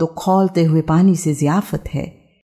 तो खोलते हुए पानी से जियाफत है।